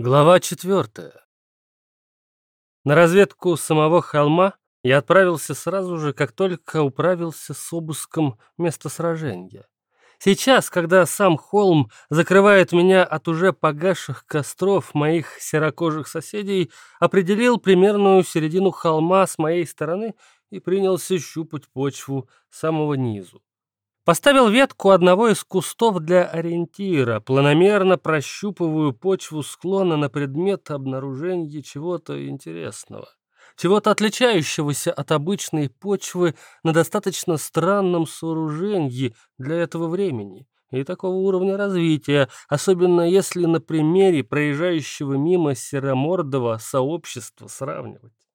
Глава четвертая. На разведку самого холма я отправился сразу же, как только управился с обыском места сражения. Сейчас, когда сам холм закрывает меня от уже погасших костров моих серокожих соседей, определил примерную середину холма с моей стороны и принялся щупать почву самого низу. Поставил ветку одного из кустов для ориентира, планомерно прощупываю почву склона на предмет обнаружения чего-то интересного. Чего-то отличающегося от обычной почвы на достаточно странном сооружении для этого времени и такого уровня развития, особенно если на примере проезжающего мимо серомордого сообщества сравнивать.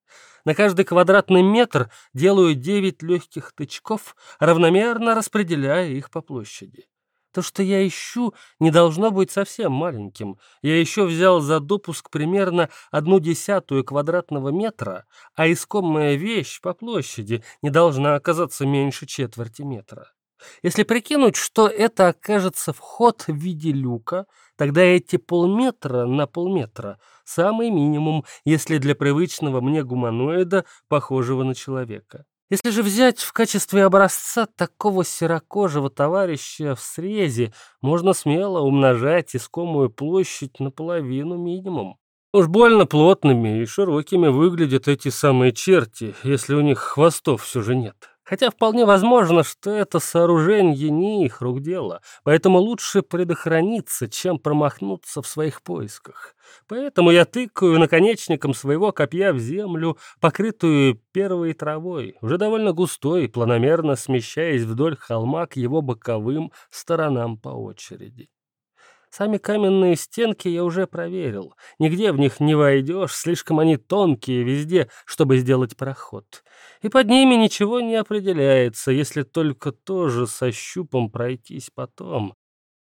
На каждый квадратный метр делаю 9 легких тычков, равномерно распределяя их по площади. То, что я ищу, не должно быть совсем маленьким. Я еще взял за допуск примерно одну десятую квадратного метра, а искомая вещь по площади не должна оказаться меньше четверти метра. Если прикинуть, что это окажется вход в виде люка, тогда эти полметра на полметра — самый минимум, если для привычного мне гуманоида, похожего на человека. Если же взять в качестве образца такого серокожего товарища в срезе, можно смело умножать искомую площадь наполовину минимум. Уж больно плотными и широкими выглядят эти самые черти, если у них хвостов все же нет. Хотя вполне возможно, что это сооружение не их рук дело, поэтому лучше предохраниться, чем промахнуться в своих поисках. Поэтому я тыкаю наконечником своего копья в землю, покрытую первой травой, уже довольно густой, планомерно смещаясь вдоль холма к его боковым сторонам по очереди. Сами каменные стенки я уже проверил. Нигде в них не войдешь, слишком они тонкие везде, чтобы сделать проход. И под ними ничего не определяется, если только тоже со щупом пройтись потом.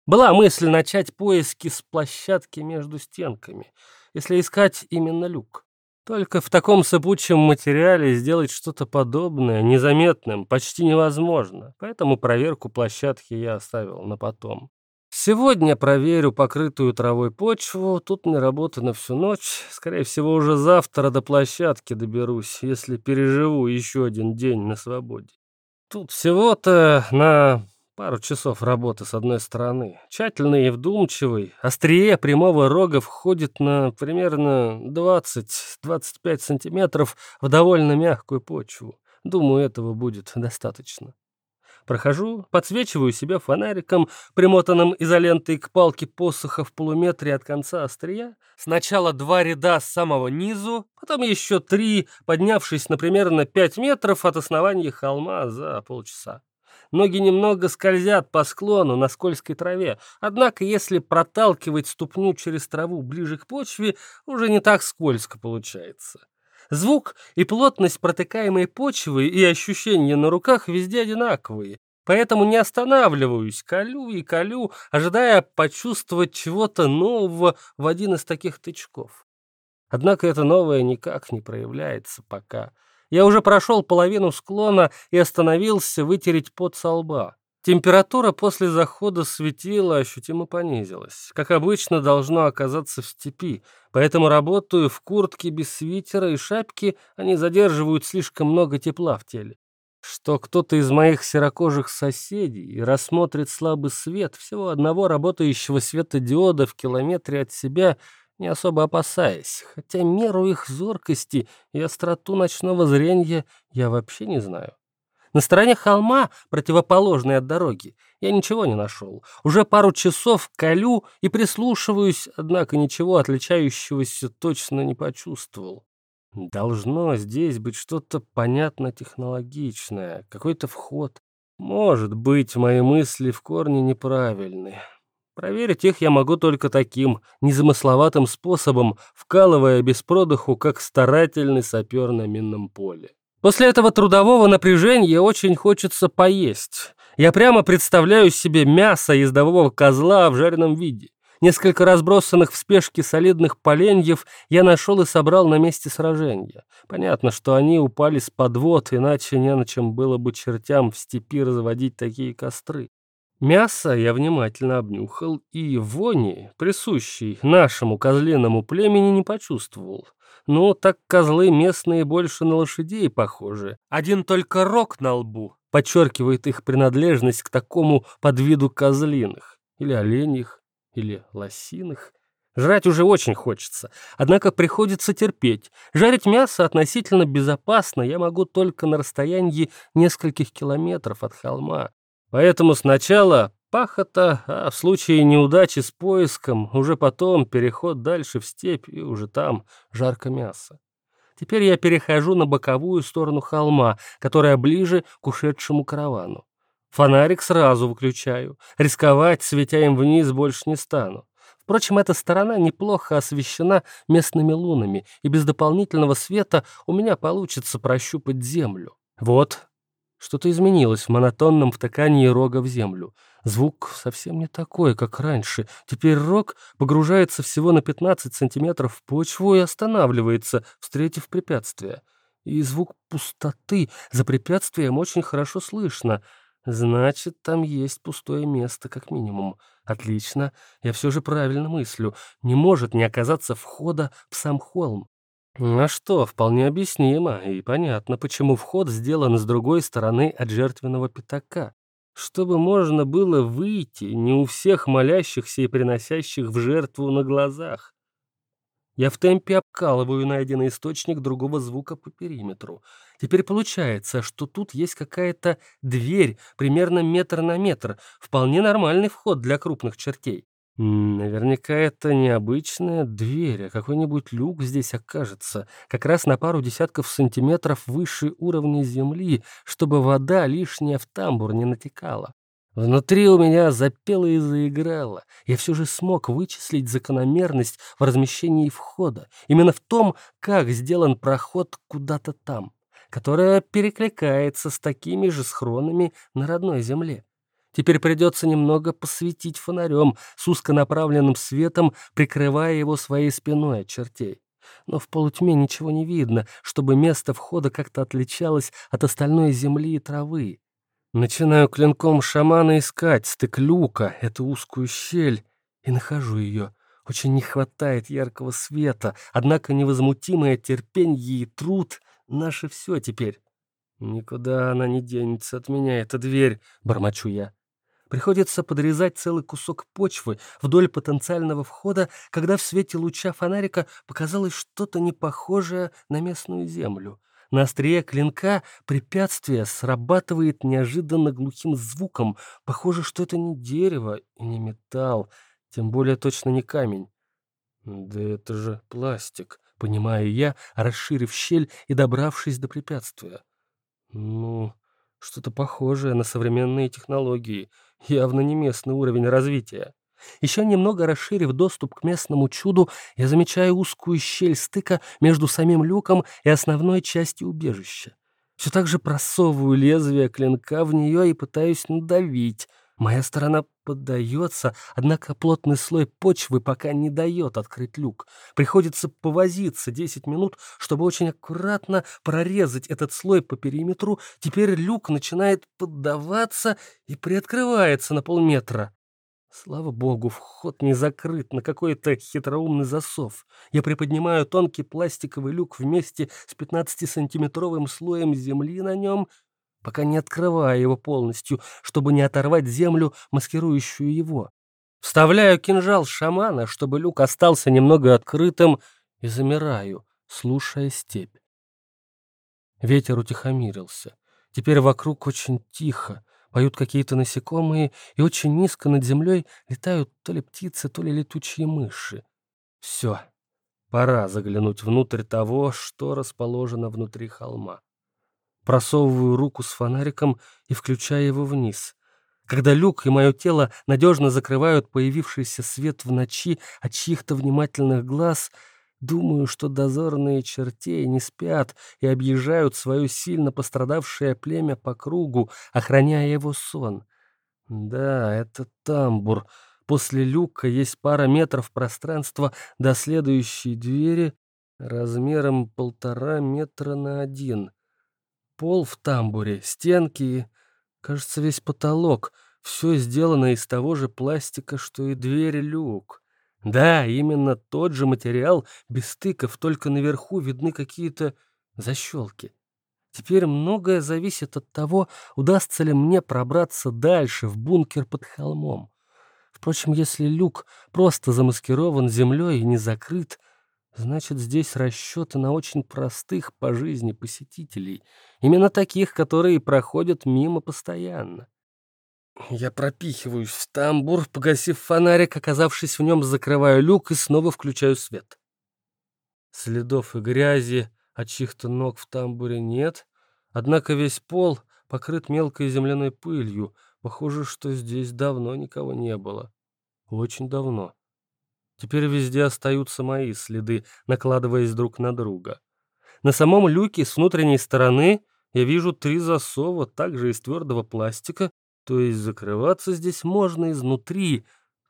Была мысль начать поиски с площадки между стенками, если искать именно люк. Только в таком сыпучем материале сделать что-то подобное незаметным почти невозможно, поэтому проверку площадки я оставил на потом. Сегодня проверю покрытую травой почву, тут не работа на всю ночь. Скорее всего, уже завтра до площадки доберусь, если переживу еще один день на свободе. Тут всего-то на пару часов работы с одной стороны. Тщательный и вдумчивый. Острие прямого рога входит на примерно 20-25 сантиметров в довольно мягкую почву. Думаю, этого будет достаточно. Прохожу, подсвечиваю себя фонариком, примотанным изолентой к палке посоха в полуметре от конца острия. Сначала два ряда с самого низу, потом еще три, поднявшись, например, на пять метров от основания холма за полчаса. Ноги немного скользят по склону на скользкой траве, однако если проталкивать ступню через траву ближе к почве, уже не так скользко получается. Звук и плотность протыкаемой почвы и ощущения на руках везде одинаковые, поэтому не останавливаюсь, колю и колю, ожидая почувствовать чего-то нового в один из таких тычков. Однако это новое никак не проявляется пока. Я уже прошел половину склона и остановился вытереть пот со лба. Температура после захода светила ощутимо понизилась. Как обычно, должно оказаться в степи, поэтому работаю в куртке без свитера и шапки, они задерживают слишком много тепла в теле. Что кто-то из моих серокожих соседей рассмотрит слабый свет всего одного работающего светодиода в километре от себя, не особо опасаясь, хотя меру их зоркости и остроту ночного зрения я вообще не знаю. На стороне холма, противоположной от дороги, я ничего не нашел. Уже пару часов колю и прислушиваюсь, однако ничего отличающегося точно не почувствовал. Должно здесь быть что-то понятно технологичное, какой-то вход. Может быть, мои мысли в корне неправильны. Проверить их я могу только таким, незамысловатым способом, вкалывая без продыху, как старательный сапер на минном поле. После этого трудового напряжения очень хочется поесть. Я прямо представляю себе мясо ездового козла в жареном виде. Несколько разбросанных в спешке солидных поленьев я нашел и собрал на месте сражения. Понятно, что они упали с подвод, иначе не на чем было бы чертям в степи разводить такие костры. Мясо я внимательно обнюхал и вони, присущей нашему козлиному племени, не почувствовал. Ну, так козлы местные больше на лошадей похожи. Один только рог на лбу подчеркивает их принадлежность к такому подвиду козлиных, или оленьих, или лосиных. Жрать уже очень хочется, однако приходится терпеть. Жарить мясо относительно безопасно я могу только на расстоянии нескольких километров от холма. Поэтому сначала пахота, а в случае неудачи с поиском, уже потом переход дальше в степь и уже там жарко мясо. Теперь я перехожу на боковую сторону холма, которая ближе к ушедшему каравану. Фонарик сразу выключаю. Рисковать, светя им вниз, больше не стану. Впрочем, эта сторона неплохо освещена местными лунами, и без дополнительного света у меня получится прощупать землю. Вот, что-то изменилось в монотонном втыкании рога в землю. Звук совсем не такой, как раньше. Теперь рог погружается всего на 15 сантиметров в почву и останавливается, встретив препятствие. И звук пустоты за препятствием очень хорошо слышно. Значит, там есть пустое место, как минимум. Отлично, я все же правильно мыслю. Не может не оказаться входа в сам холм. А что, вполне объяснимо и понятно, почему вход сделан с другой стороны от жертвенного пятака. Чтобы можно было выйти не у всех молящихся и приносящих в жертву на глазах. Я в темпе обкалываю найденный источник другого звука по периметру. Теперь получается, что тут есть какая-то дверь, примерно метр на метр, вполне нормальный вход для крупных чертей. Наверняка это необычная дверь, а какой-нибудь люк здесь окажется, как раз на пару десятков сантиметров выше уровня земли, чтобы вода лишняя в тамбур не натекала. Внутри у меня запело и заиграло. Я все же смог вычислить закономерность в размещении входа, именно в том, как сделан проход куда-то там, которая перекликается с такими же схронами на родной земле. Теперь придется немного посветить фонарем с узконаправленным светом, прикрывая его своей спиной от чертей. Но в полутьме ничего не видно, чтобы место входа как-то отличалось от остальной земли и травы. Начинаю клинком шамана искать стык люка, эту узкую щель, и нахожу ее. Очень не хватает яркого света, однако невозмутимое терпенье и труд — наше все теперь. «Никуда она не денется от меня, эта дверь», — бормочу я. Приходится подрезать целый кусок почвы вдоль потенциального входа, когда в свете луча фонарика показалось что-то непохожее на местную землю. На острие клинка препятствие срабатывает неожиданно глухим звуком. Похоже, что это не дерево и не металл, тем более точно не камень. «Да это же пластик», — понимаю я, расширив щель и добравшись до препятствия. «Ну, что-то похожее на современные технологии». Явно не местный уровень развития. Еще немного расширив доступ к местному чуду, я замечаю узкую щель стыка между самим люком и основной частью убежища. Все так же просовываю лезвие клинка в нее и пытаюсь надавить. Моя сторона поддается, однако плотный слой почвы пока не дает открыть люк. Приходится повозиться 10 минут, чтобы очень аккуратно прорезать этот слой по периметру. Теперь люк начинает поддаваться и приоткрывается на полметра. Слава богу, вход не закрыт на какой-то хитроумный засов. Я приподнимаю тонкий пластиковый люк вместе с 15-сантиметровым слоем земли на нем пока не открывая его полностью, чтобы не оторвать землю, маскирующую его. Вставляю кинжал шамана, чтобы люк остался немного открытым, и замираю, слушая степь. Ветер утихомирился. Теперь вокруг очень тихо, поют какие-то насекомые, и очень низко над землей летают то ли птицы, то ли летучие мыши. Все, пора заглянуть внутрь того, что расположено внутри холма. Просовываю руку с фонариком и включаю его вниз. Когда люк и мое тело надежно закрывают появившийся свет в ночи от чьих-то внимательных глаз, думаю, что дозорные чертей не спят и объезжают свое сильно пострадавшее племя по кругу, охраняя его сон. Да, это тамбур. После люка есть пара метров пространства до следующей двери размером полтора метра на один. Пол в тамбуре, стенки, кажется, весь потолок все сделано из того же пластика, что и дверь-люк. Да, именно тот же материал, без стыков, только наверху видны какие-то защелки. Теперь многое зависит от того, удастся ли мне пробраться дальше, в бункер под холмом. Впрочем, если люк просто замаскирован землей и не закрыт, значит, здесь расчеты на очень простых по жизни посетителей, именно таких, которые проходят мимо постоянно. Я пропихиваюсь в тамбур, погасив фонарик, оказавшись в нем, закрываю люк и снова включаю свет. Следов и грязи от чьих-то ног в тамбуре нет, однако весь пол покрыт мелкой земляной пылью. Похоже, что здесь давно никого не было. Очень давно. Теперь везде остаются мои следы, накладываясь друг на друга. На самом люке с внутренней стороны я вижу три засова, также из твердого пластика, то есть закрываться здесь можно изнутри,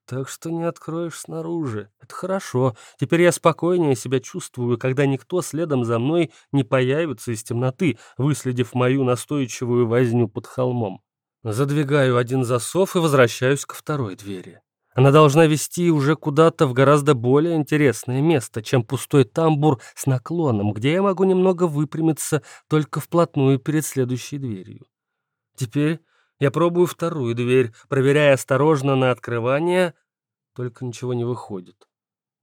так что не откроешь снаружи. Это хорошо. Теперь я спокойнее себя чувствую, когда никто следом за мной не появится из темноты, выследив мою настойчивую возню под холмом. Задвигаю один засов и возвращаюсь ко второй двери. Она должна вести уже куда-то в гораздо более интересное место, чем пустой тамбур с наклоном, где я могу немного выпрямиться только вплотную перед следующей дверью. Теперь я пробую вторую дверь, проверяя осторожно на открывание, только ничего не выходит.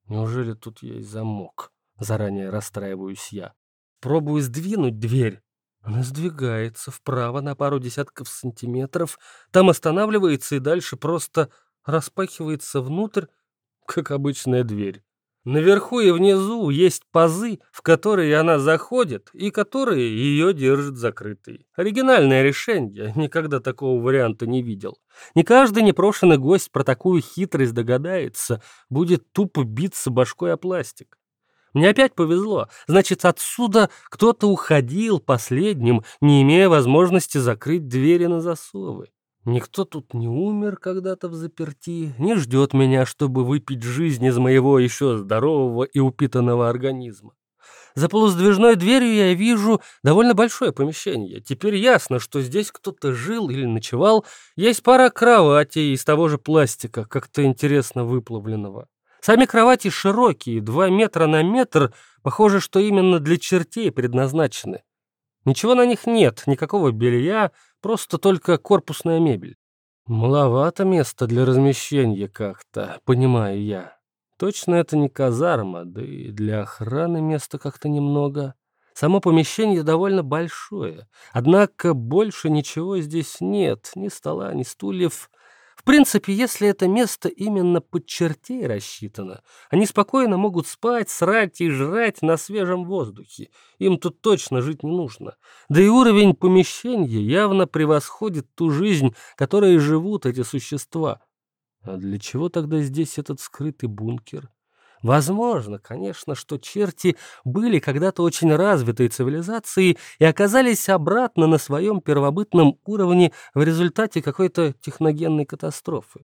Неужели тут есть замок? Заранее расстраиваюсь я. Пробую сдвинуть дверь. Она сдвигается вправо на пару десятков сантиметров, там останавливается и дальше просто распахивается внутрь, как обычная дверь. Наверху и внизу есть пазы, в которые она заходит и которые ее держат закрытой. Оригинальное решение, никогда такого варианта не видел. Не каждый непрошенный гость про такую хитрость догадается, будет тупо биться башкой о пластик. Мне опять повезло. Значит, отсюда кто-то уходил последним, не имея возможности закрыть двери на засовы. Никто тут не умер когда-то в заперти, не ждет меня, чтобы выпить жизнь из моего еще здорового и упитанного организма. За полуздвижной дверью я вижу довольно большое помещение. Теперь ясно, что здесь кто-то жил или ночевал. Есть пара кроватей из того же пластика, как-то интересно выплавленного. Сами кровати широкие, два метра на метр, похоже, что именно для чертей предназначены. Ничего на них нет, никакого белья, просто только корпусная мебель. Маловато места для размещения как-то, понимаю я. Точно это не казарма, да и для охраны места как-то немного. Само помещение довольно большое, однако больше ничего здесь нет, ни стола, ни стульев. В принципе, если это место именно под чертей рассчитано, они спокойно могут спать, срать и жрать на свежем воздухе. Им тут точно жить не нужно. Да и уровень помещения явно превосходит ту жизнь, которой живут эти существа. А для чего тогда здесь этот скрытый бункер? Возможно, конечно, что черти были когда-то очень развитой цивилизацией и оказались обратно на своем первобытном уровне в результате какой-то техногенной катастрофы.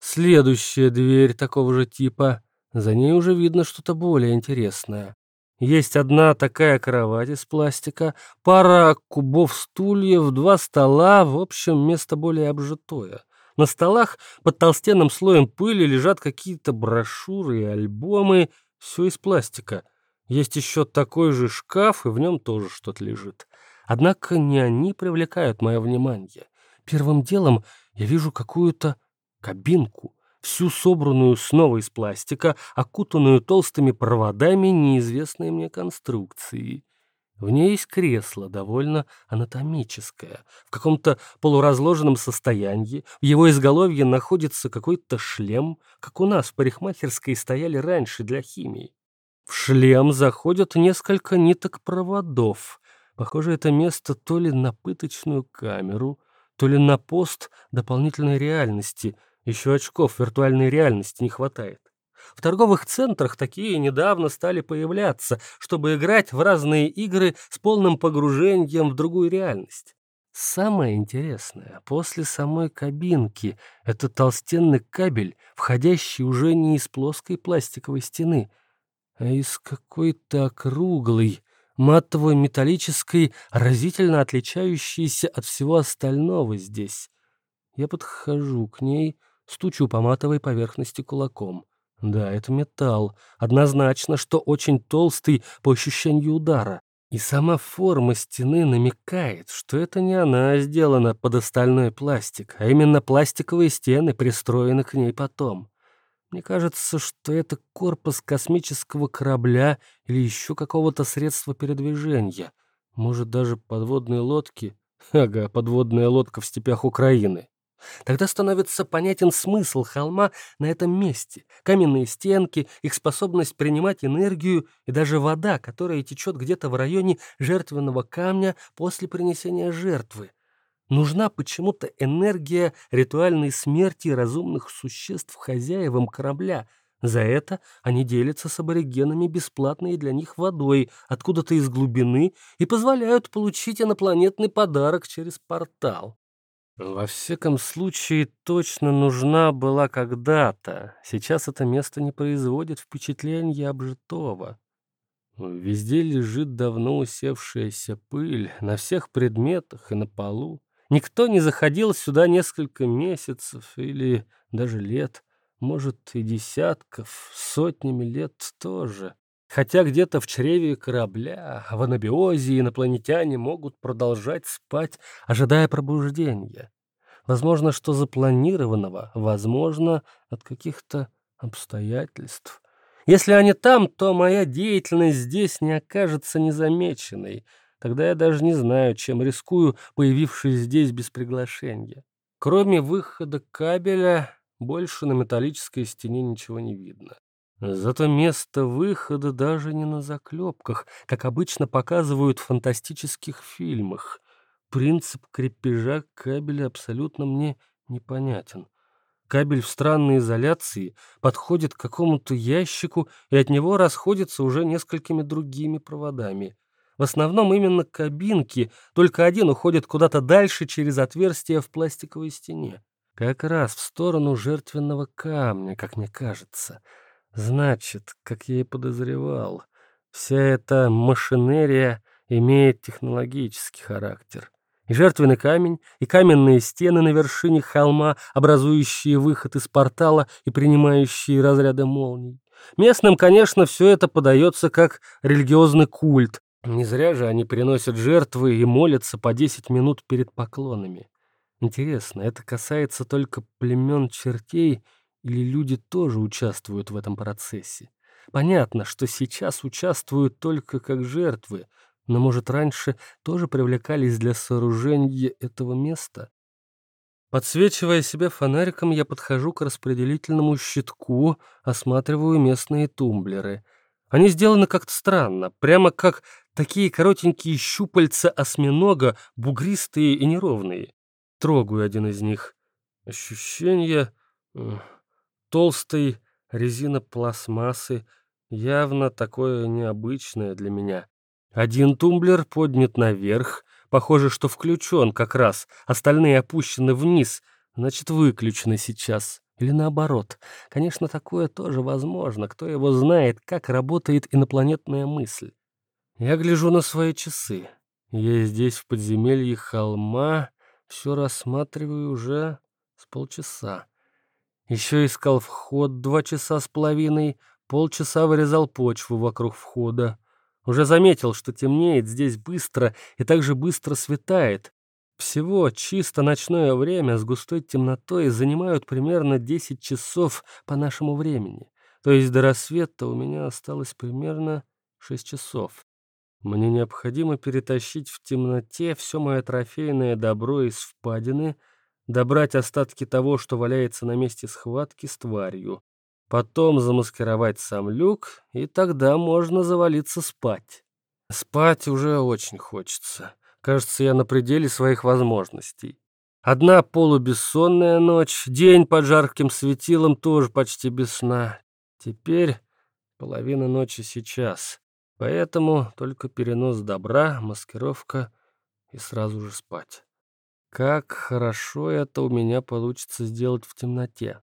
Следующая дверь такого же типа. За ней уже видно что-то более интересное. Есть одна такая кровать из пластика, пара кубов стульев, два стола, в общем, место более обжитое. На столах под толстенным слоем пыли лежат какие-то брошюры и альбомы, все из пластика. Есть еще такой же шкаф, и в нем тоже что-то лежит. Однако не они привлекают мое внимание. Первым делом я вижу какую-то кабинку, всю собранную снова из пластика, окутанную толстыми проводами неизвестной мне конструкции. В ней есть кресло, довольно анатомическое, в каком-то полуразложенном состоянии. В его изголовье находится какой-то шлем, как у нас в парикмахерской стояли раньше для химии. В шлем заходят несколько ниток проводов. Похоже, это место то ли на пыточную камеру, то ли на пост дополнительной реальности. Еще очков виртуальной реальности не хватает. В торговых центрах такие недавно стали появляться, чтобы играть в разные игры с полным погружением в другую реальность. Самое интересное, после самой кабинки, это толстенный кабель, входящий уже не из плоской пластиковой стены, а из какой-то округлой, матовой металлической, разительно отличающейся от всего остального здесь. Я подхожу к ней, стучу по матовой поверхности кулаком. Да, это металл. Однозначно, что очень толстый по ощущению удара. И сама форма стены намекает, что это не она сделана под остальной пластик, а именно пластиковые стены пристроены к ней потом. Мне кажется, что это корпус космического корабля или еще какого-то средства передвижения. Может, даже подводные лодки? Ага, подводная лодка в степях Украины. Тогда становится понятен смысл холма на этом месте. Каменные стенки, их способность принимать энергию и даже вода, которая течет где-то в районе жертвенного камня после принесения жертвы. Нужна почему-то энергия ритуальной смерти разумных существ хозяевам корабля. За это они делятся с аборигенами бесплатной для них водой откуда-то из глубины и позволяют получить инопланетный подарок через портал. Во всяком случае, точно нужна была когда-то. Сейчас это место не производит впечатления обжитого. Везде лежит давно усевшаяся пыль, на всех предметах и на полу. Никто не заходил сюда несколько месяцев или даже лет, может, и десятков, сотнями лет тоже. Хотя где-то в чреве корабля, в анабиозе инопланетяне могут продолжать спать, ожидая пробуждения. Возможно, что запланированного, возможно, от каких-то обстоятельств. Если они там, то моя деятельность здесь не окажется незамеченной. Тогда я даже не знаю, чем рискую, появившись здесь без приглашения. Кроме выхода кабеля, больше на металлической стене ничего не видно. Зато место выхода даже не на заклепках, как обычно показывают в фантастических фильмах. Принцип крепежа кабеля абсолютно мне непонятен. Кабель в странной изоляции подходит к какому-то ящику и от него расходится уже несколькими другими проводами. В основном именно кабинки, только один уходит куда-то дальше через отверстие в пластиковой стене. Как раз в сторону жертвенного камня, как мне кажется. Значит, как я и подозревал, вся эта машинерия имеет технологический характер. И жертвенный камень, и каменные стены на вершине холма, образующие выход из портала и принимающие разряды молний. Местным, конечно, все это подается как религиозный культ. Не зря же они приносят жертвы и молятся по 10 минут перед поклонами. Интересно, это касается только племен чертей или люди тоже участвуют в этом процессе? Понятно, что сейчас участвуют только как жертвы, но, может, раньше тоже привлекались для сооружения этого места? Подсвечивая себя фонариком, я подхожу к распределительному щитку, осматриваю местные тумблеры. Они сделаны как-то странно, прямо как такие коротенькие щупальца осьминога, бугристые и неровные. Трогаю один из них. Ощущение толстой резина пластмассы, явно такое необычное для меня. Один тумблер поднят наверх, похоже, что включен как раз, остальные опущены вниз, значит, выключены сейчас. Или наоборот. Конечно, такое тоже возможно. Кто его знает, как работает инопланетная мысль. Я гляжу на свои часы. Я здесь, в подземелье холма, все рассматриваю уже с полчаса. Еще искал вход два часа с половиной, полчаса вырезал почву вокруг входа. Уже заметил, что темнеет здесь быстро и также быстро светает. Всего чисто ночное время с густой темнотой занимают примерно 10 часов по нашему времени. То есть до рассвета у меня осталось примерно 6 часов. Мне необходимо перетащить в темноте все мое трофейное добро из впадины — добрать остатки того, что валяется на месте схватки с тварью, потом замаскировать сам люк, и тогда можно завалиться спать. Спать уже очень хочется. Кажется, я на пределе своих возможностей. Одна полубессонная ночь, день под жарким светилом тоже почти без сна. Теперь половина ночи сейчас. Поэтому только перенос добра, маскировка и сразу же спать. Как хорошо это у меня получится сделать в темноте.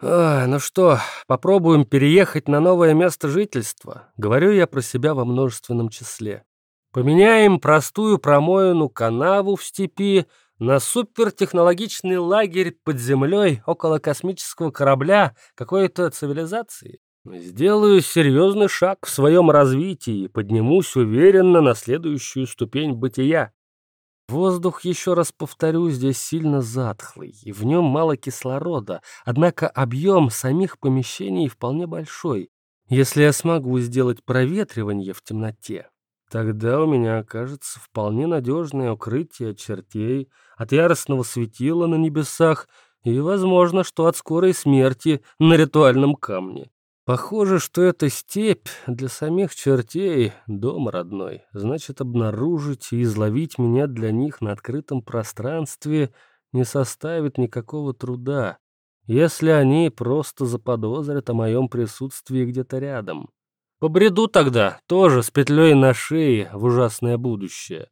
А, ну что, попробуем переехать на новое место жительства. Говорю я про себя во множественном числе. Поменяем простую промоину канаву в степи на супертехнологичный лагерь под землей около космического корабля какой-то цивилизации. Сделаю серьезный шаг в своем развитии и поднимусь уверенно на следующую ступень бытия. Воздух, еще раз повторю, здесь сильно затхлый, и в нем мало кислорода, однако объем самих помещений вполне большой. Если я смогу сделать проветривание в темноте, тогда у меня окажется вполне надежное укрытие чертей, от яростного светила на небесах и, возможно, что от скорой смерти на ритуальном камне. Похоже, что эта степь для самих чертей — дом родной. Значит, обнаружить и изловить меня для них на открытом пространстве не составит никакого труда, если они просто заподозрят о моем присутствии где-то рядом. Побреду тогда, тоже с петлей на шее в ужасное будущее.